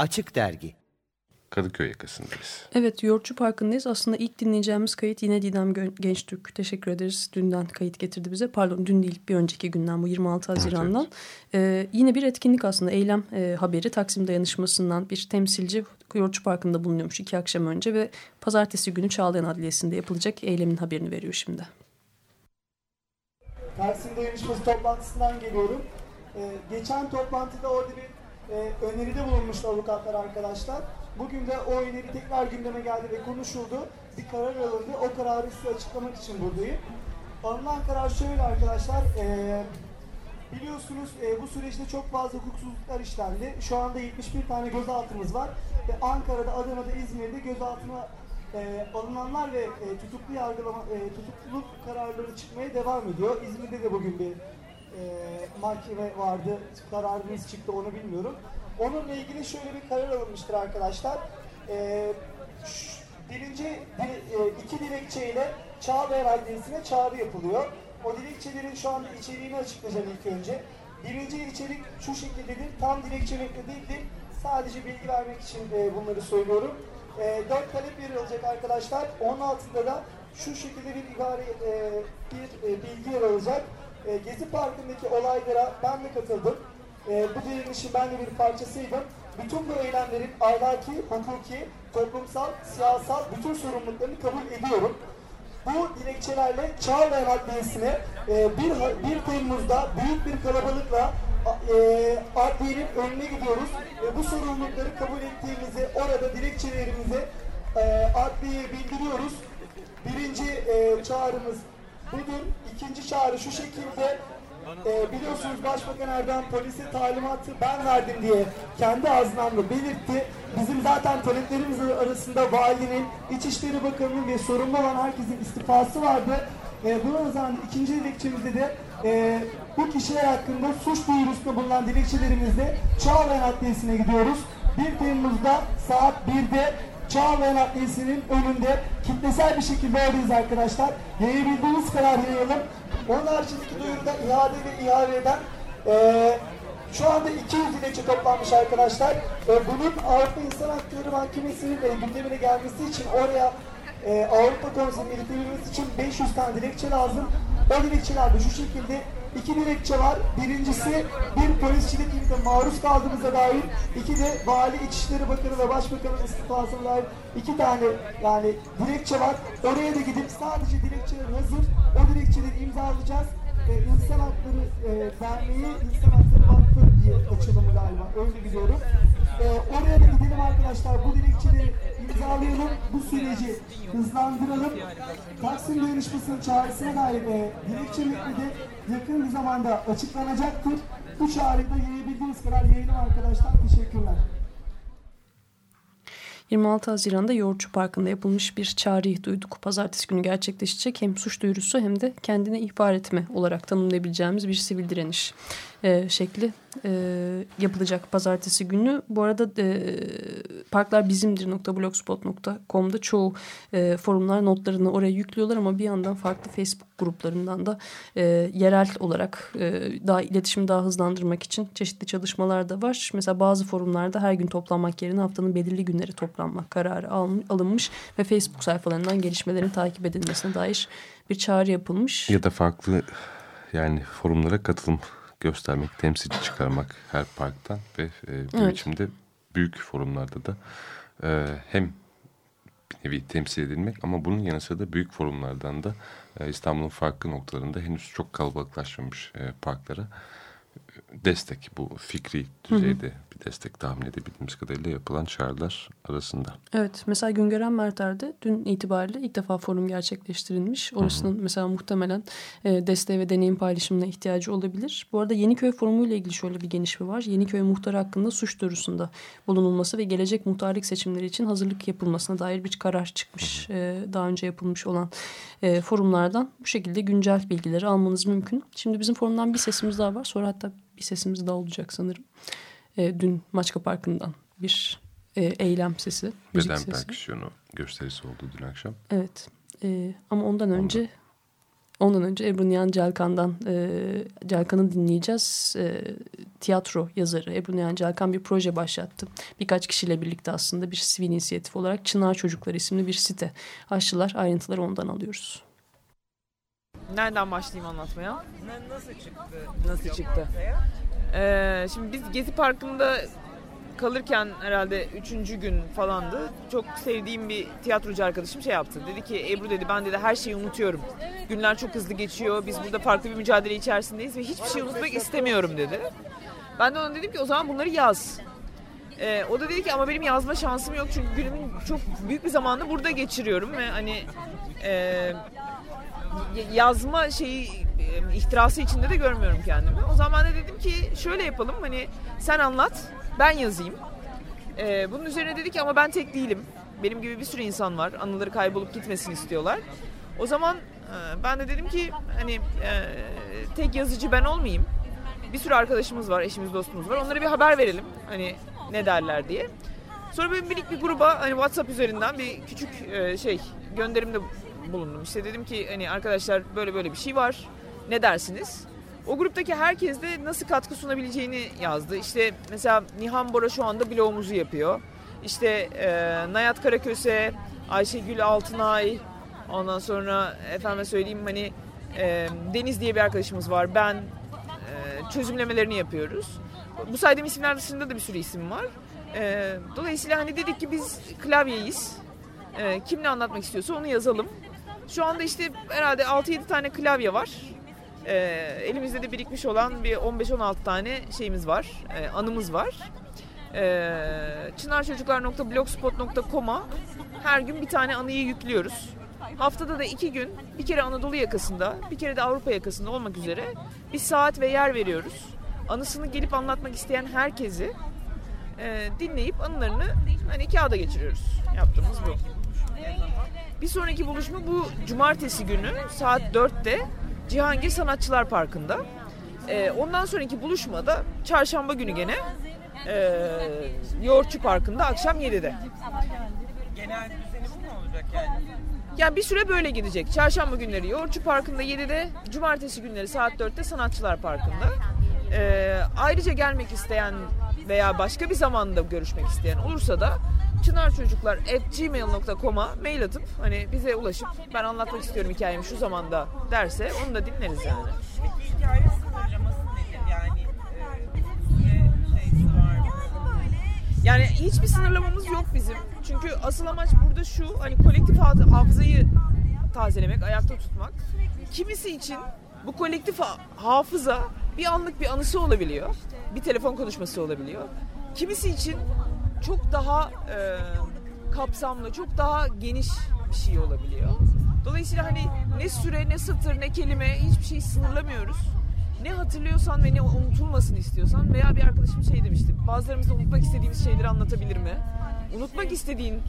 Açık Dergi Kadıköy yakasındayız. Evet, Yoğurtçu Parkı'ndayız. Aslında ilk dinleyeceğimiz kayıt yine Didem Gençtürk. Teşekkür ederiz. Dünden kayıt getirdi bize. Pardon, dün değil, bir önceki günden bu 26 Haziran'dan. Evet, evet. Ee, yine bir etkinlik aslında. Eylem e, haberi Taksim Dayanışması'ndan bir temsilci Yoğurtçu Parkı'nda bulunuyormuş iki akşam önce ve pazartesi günü Çağlayan Adliyesi'nde yapılacak eylemin haberini veriyor şimdi. Taksim Dayanışması toplantısından geliyorum. Ee, geçen toplantıda orada bir e, öneride bulunmuştu avukatlar arkadaşlar. Bugün de o öneri tekrar gündeme geldi ve konuşuldu. Bir karar alındı. O kararı size açıklamak için buradayım. Alınan karar şöyle arkadaşlar. E, biliyorsunuz e, bu süreçte çok fazla hukuksuzluklar işlendi. Şu anda 71 tane gözaltımız var. Ve Ankara'da, Adana'da, İzmir'de gözaltına e, alınanlar ve e, tutuklu yargılama, e, tutukluluk kararları çıkmaya devam ediyor. İzmir'de de bugün bir e, mahkeme vardı. Kararınız çıktı onu bilmiyorum. Onunla ilgili şöyle bir karar alınmıştır arkadaşlar. E, birinci e, iki dilekçeyle Çağlayan Adliyesi'ne çağrı yapılıyor. O dilekçelerin şu anda içeriğini açıklayacağım ilk önce. Birinci içerik şu şekildedir. Tam dilekçe metni değildir. Sadece bilgi vermek için e, bunları söylüyorum. E, dört talep verilecek arkadaşlar. Onun altında da şu şekilde bir ibare, e, bir e, bilgi yer alacak. E, Gezi Parkı'ndaki olaylara ben de katıldım. E, bu direnişin ben de bir parçasıydım. Bütün bu eylemlerin ahlaki, hukuki, toplumsal, siyasal bütün sorumluluklarını kabul ediyorum. Bu dilekçelerle Çağlayan Adliyesi'ne e, 1, 1 Temmuz'da büyük bir kalabalıkla e, adliyenin önüne gidiyoruz ve bu sorumlulukları kabul ettiğimizi orada dilekçelerimizi e, adliyeye bildiriyoruz. Birinci e, çağrımız budur. İkinci çağrı şu şekilde e, biliyorsunuz Başbakan Erdoğan polise talimatı ben verdim diye kendi ağzından da belirtti. Bizim zaten taleplerimiz arasında valinin, İçişleri Bakanı'nın ve sorumlu olan herkesin istifası vardı. E, buna özel ikinci dilekçemizde de e, bu kişiler hakkında suç duyurusunda bulunan dilekçelerimizde Çağlayan Adliyesi'ne gidiyoruz. 1 Temmuz'da saat 1'de Çağlayan Adliyesi'nin önünde kitlesel bir şekilde oradayız arkadaşlar. Yayabildiğimiz kadar yayalım. Onun haricindeki duyuruda ihale ve ihaleden e, şu anda 200 dilekçe toplanmış arkadaşlar. E, bunun Avrupa İnsan Hakları Mahkemesi'nin e, gündemine gelmesi için oraya e, Avrupa Konseyi'nin iletilmesi için 500 tane dilekçe lazım. O dilekçeler de şu şekilde iki dilekçe var. Birincisi bir polis şiddetine maruz kaldığımıza dair, iki de Vali İçişleri Bakanı ve Başbakanın istifasına dair iki tane yani dilekçe var. Oraya da gidip sadece dilekçeler hazır. O dilekçeleri imzalayacağız. Ee, İnsan Hakları e, Derneği İnsan Hakları Vakfı diye açılımı galiba. Öyle biliyorum. Ee, oraya da gidelim arkadaşlar. Bu dilekçeleri imzalayalım. Bu süreci hızlandıralım. Taksim Dayanışması'nın çağrısına dair e, dilekçe metni de yakın bir zamanda açıklanacaktır. Bu çağrıyı da yayabildiğiniz kadar yayınım arkadaşlar. Teşekkürler. 26 Haziran'da Yoğurtçu Parkı'nda yapılmış bir çağrıyı duyduk. Pazartesi günü gerçekleşecek hem suç duyurusu hem de kendine ihbar etme olarak tanımlayabileceğimiz bir sivil direniş e, şekli e, yapılacak pazartesi günü. Bu arada e, parklar bizimdir.blogspot.com'da çoğu e, forumlar notlarını oraya yüklüyorlar ama bir yandan farklı Facebook gruplarından da e, yerel olarak e, daha iletişimi daha hızlandırmak için çeşitli çalışmalar da var. Mesela bazı forumlarda her gün toplanmak yerine haftanın belirli günleri toplanmak kararı alınmış ve Facebook sayfalarından gelişmelerin takip edilmesine dair bir çağrı yapılmış. Ya da farklı yani forumlara katılım göstermek, temsilci çıkarmak her parktan ve e, bu evet. biçimde büyük forumlarda da e, hem bir nevi temsil edilmek ama bunun yanı sıra da büyük forumlardan da e, İstanbul'un farklı noktalarında henüz çok kalabalıklaşmamış e, parklara destek bu fikri düzeyde hı hı. bir destek tahmin edebildiğimiz kadarıyla yapılan çağrılar arasında. Evet mesela Güngören Merter'de dün itibariyle ilk defa forum gerçekleştirilmiş. Orasının hı hı. mesela muhtemelen e, desteğe ve deneyim paylaşımına ihtiyacı olabilir. Bu arada Yeniköy forumu ile ilgili şöyle bir gelişme var. Yeniköy muhtarı hakkında suç duyurusunda bulunulması ve gelecek muhtarlık seçimleri için hazırlık yapılmasına dair bir karar çıkmış. Hı hı. E, daha önce yapılmış olan e, forumlardan bu şekilde güncel bilgileri almanız mümkün. Şimdi bizim forumdan bir sesimiz daha var. Sonra hatta bir sesimiz daha olacak sanırım. E, dün Maçka Parkı'ndan bir e, eylem sesi. Beden sesi. perküsyonu gösterisi oldu dün akşam. Evet. E, ama ondan önce ondan önce Ebru Nihan Celkan'dan e, Celkan'ı dinleyeceğiz. E, tiyatro yazarı Ebru Nihan Celkan bir proje başlattı. Birkaç kişiyle birlikte aslında bir sivil inisiyatif olarak Çınar Çocukları isimli bir site açtılar. Ayrıntıları ondan alıyoruz. Nereden başlayayım anlatmaya? Nasıl çıktı? Nasıl çıktı? Ee, şimdi biz Gezi Parkı'nda kalırken herhalde üçüncü gün falandı. Çok sevdiğim bir tiyatrocu arkadaşım şey yaptı. Dedi ki Ebru dedi ben dedi her şeyi unutuyorum. Günler çok hızlı geçiyor. Biz burada farklı bir mücadele içerisindeyiz ve hiçbir şey unutmak istemiyorum dedi. Ben de ona dedim ki o zaman bunları yaz. Ee, o da dedi ki ama benim yazma şansım yok çünkü günümün çok büyük bir zamanını burada geçiriyorum ve hani e, yazma şeyi e, ihtirası içinde de görmüyorum kendimi. O zaman de dedim ki şöyle yapalım hani sen anlat ben yazayım. Ee, bunun üzerine dedi ki ama ben tek değilim. Benim gibi bir sürü insan var. Anıları kaybolup gitmesin istiyorlar. O zaman e, ben de dedim ki hani e, tek yazıcı ben olmayayım. Bir sürü arkadaşımız var, eşimiz, dostumuz var. Onlara bir haber verelim. Hani ne derler diye. Sonra ben minik bir gruba hani WhatsApp üzerinden bir küçük e, şey gönderimde bulundum. İşte dedim ki hani arkadaşlar böyle böyle bir şey var. Ne dersiniz? O gruptaki herkes de nasıl katkı sunabileceğini yazdı. İşte mesela Nihan Bora şu anda bloğumuzu yapıyor. İşte e, Nayat Karaköse, Ayşegül Altınay, ondan sonra efendime söyleyeyim hani e, Deniz diye bir arkadaşımız var. Ben e, çözümlemelerini yapıyoruz. Bu saydığım isimler dışında da bir sürü isim var. E, dolayısıyla hani dedik ki biz klavyeyiz. E, kim ne anlatmak istiyorsa onu yazalım. Şu anda işte herhalde 6-7 tane klavye var. E, elimizde de birikmiş olan bir 15-16 tane şeyimiz var, e, anımız var. E, çınarçocuklar.blogspot.com'a her gün bir tane anıyı yüklüyoruz. Haftada da iki gün bir kere Anadolu yakasında, bir kere de Avrupa yakasında olmak üzere bir saat ve yer veriyoruz. Anısını gelip anlatmak isteyen herkesi e, dinleyip anılarını hani kağıda geçiriyoruz. Yaptığımız bu. Bir sonraki buluşma bu cumartesi günü saat 4'te Cihangir Sanatçılar Parkı'nda. Ee, ondan sonraki buluşmada çarşamba günü gene e, Yoğurtçu Parkı'nda akşam 7'de. Genel düzeni bu mu olacak yani? Yani bir süre böyle gidecek. Çarşamba günleri Yoğurtçu Parkı'nda 7'de, cumartesi günleri saat 4'te Sanatçılar Parkı'nda. Ee, ayrıca gelmek isteyen veya başka bir zamanda görüşmek isteyen olursa da çınarçocuklar.gmail.com'a mail atıp hani bize ulaşıp ben anlatmak istiyorum hikayemi şu zamanda derse onu da dinleriz yani. Peki hikaye sınırlaması nedir? Yani e? Yani hiçbir sınırlamamız yok bizim. Çünkü asıl amaç burada şu hani kolektif ha- hafızayı tazelemek, ayakta tutmak. Kimisi için bu kolektif ha- hafıza bir anlık bir anısı olabiliyor. Bir telefon konuşması olabiliyor. Kimisi için çok daha e, kapsamlı, çok daha geniş bir şey olabiliyor. Dolayısıyla hani ne süre, ne satır, ne kelime hiçbir şey sınırlamıyoruz. Ne hatırlıyorsan ve ne unutulmasını istiyorsan veya bir arkadaşım şey demişti. Bazılarımız unutmak istediğimiz şeyleri anlatabilir mi? Unutmak istediğin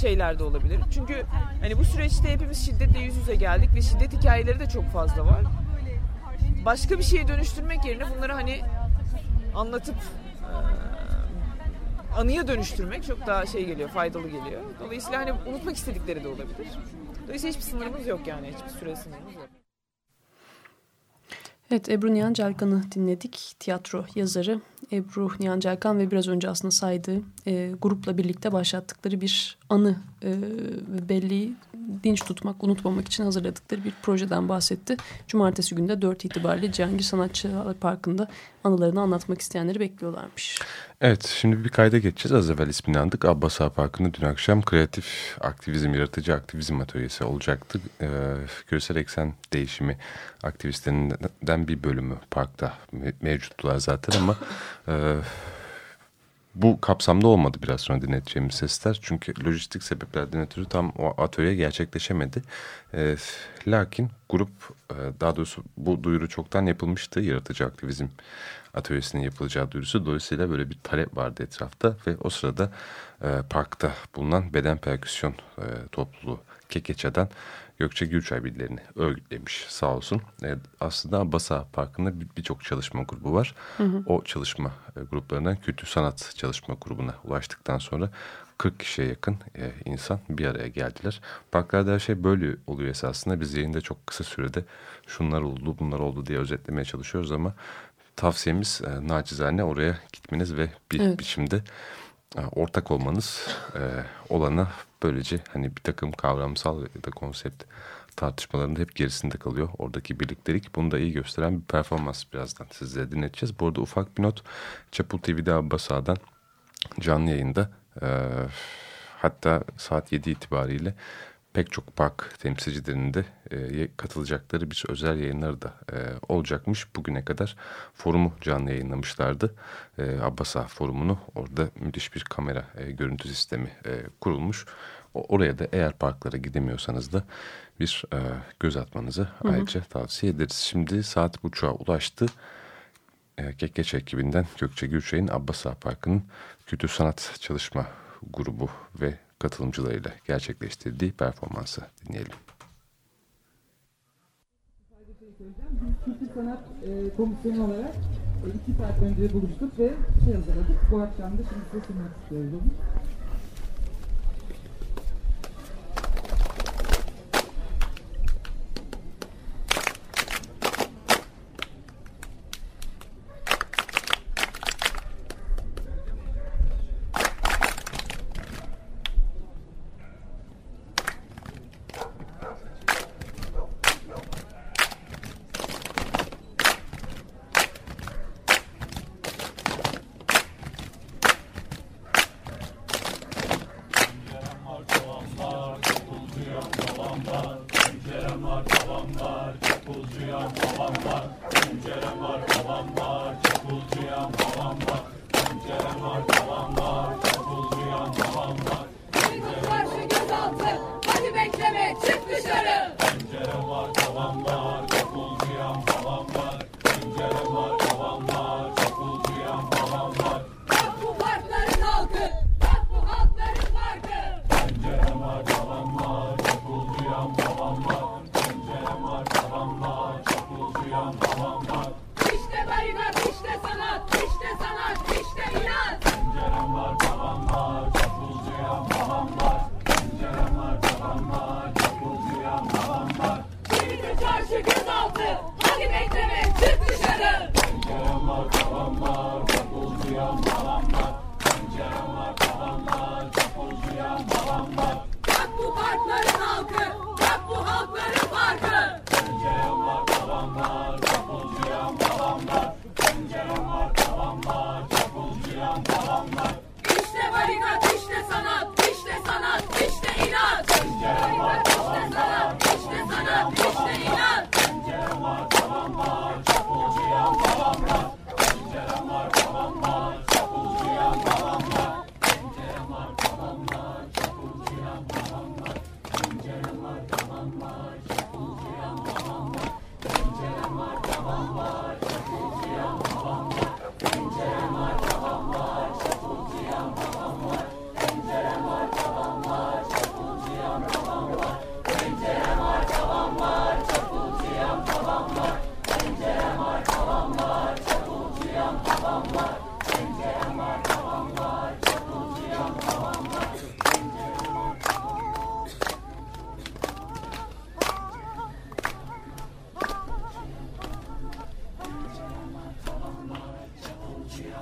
şeyler de olabilir. Çünkü hani bu süreçte hepimiz şiddetle yüz yüze geldik ve şiddet hikayeleri de çok fazla var. Başka bir şeye dönüştürmek yerine bunları hani anlatıp anıya dönüştürmek çok daha şey geliyor, faydalı geliyor. Dolayısıyla hani unutmak istedikleri de olabilir. Dolayısıyla hiçbir sınırımız yok yani, hiçbir süre sınırımız yok. Evet Ebru Nihan Celkan'ı dinledik. Tiyatro yazarı Ebru Nihan Celkan ve biraz önce aslında saydığı e, grupla birlikte başlattıkları bir anı e, ve belleği dinç tutmak, unutmamak için hazırladıkları bir projeden bahsetti. Cumartesi günde 4 itibariyle Cihangir Sanatçılar Parkı'nda anılarını anlatmak isteyenleri bekliyorlarmış. Evet şimdi bir kayda geçeceğiz. Az evvel ismini andık. Abbas Ağa Parkı'nda dün akşam kreatif aktivizm, yaratıcı aktivizm atölyesi olacaktı. Ee, küresel eksen değişimi aktivistlerinden bir bölümü parkta me mevcuttular zaten ama e, bu kapsamda olmadı biraz sonra dinleteceğimiz sesler. Çünkü lojistik sebeplerden ötürü tam o atölye gerçekleşemedi. E, lakin grup e, daha doğrusu bu duyuru çoktan yapılmıştı. Yaratıcı aktivizm atölyesinin yapılacağı duyurusu. Dolayısıyla böyle bir talep vardı etrafta ve o sırada e, parkta bulunan beden perküsyon e, topluluğu Kekeça'dan Gökçe Gürçay birilerini örgütlemiş sağ olsun. E, aslında Basa Parkı'nda birçok çalışma grubu var. Hı hı. O çalışma e, gruplarından kültür sanat çalışma grubuna ulaştıktan sonra 40 kişiye yakın e, insan bir araya geldiler. Parklarda her şey böyle oluyor esasında. Biz yayında çok kısa sürede şunlar oldu bunlar oldu diye özetlemeye çalışıyoruz ama tavsiyemiz e, nacizane oraya gitmeniz ve bir evet. biçimde ortak olmanız e, olana böylece hani bir takım kavramsal ya da konsept tartışmalarında hep gerisinde kalıyor. Oradaki birliktelik bunu da iyi gösteren bir performans birazdan sizlere dinleteceğiz. Bu arada ufak bir not Çapul TV'de Abbas canlı yayında e, hatta saat 7 itibariyle pek çok park temsilcilerinin de e, katılacakları bir özel yayınları da e, olacakmış. Bugüne kadar forumu canlı yayınlamışlardı. E, Abbasa forumunu orada müthiş bir kamera e, görüntü sistemi e, kurulmuş. O, oraya da eğer parklara gidemiyorsanız da bir e, göz atmanızı hı hı. ayrıca tavsiye ederiz. Şimdi saat buçuğa ulaştı. E, Kekkeç ekibinden Gökçe Gürçay'ın Abbasa Parkı'nın kültür sanat çalışma grubu ve katılımcılarıyla gerçekleştirdiği performansı dinleyelim. Kültür Sanat e, Komisyonu olarak e, iki saat önce buluştuk ve şey hazırladık. Bu akşam da şimdi size sunmak başı göz altı. Hadi bekleme çık dışarı. Pencerem var kalan var kapılcıyan balam var. Pencerem var kalan var kapılcıyan balam var. Bak bu parkların halkı. Bak bu halkların parkı.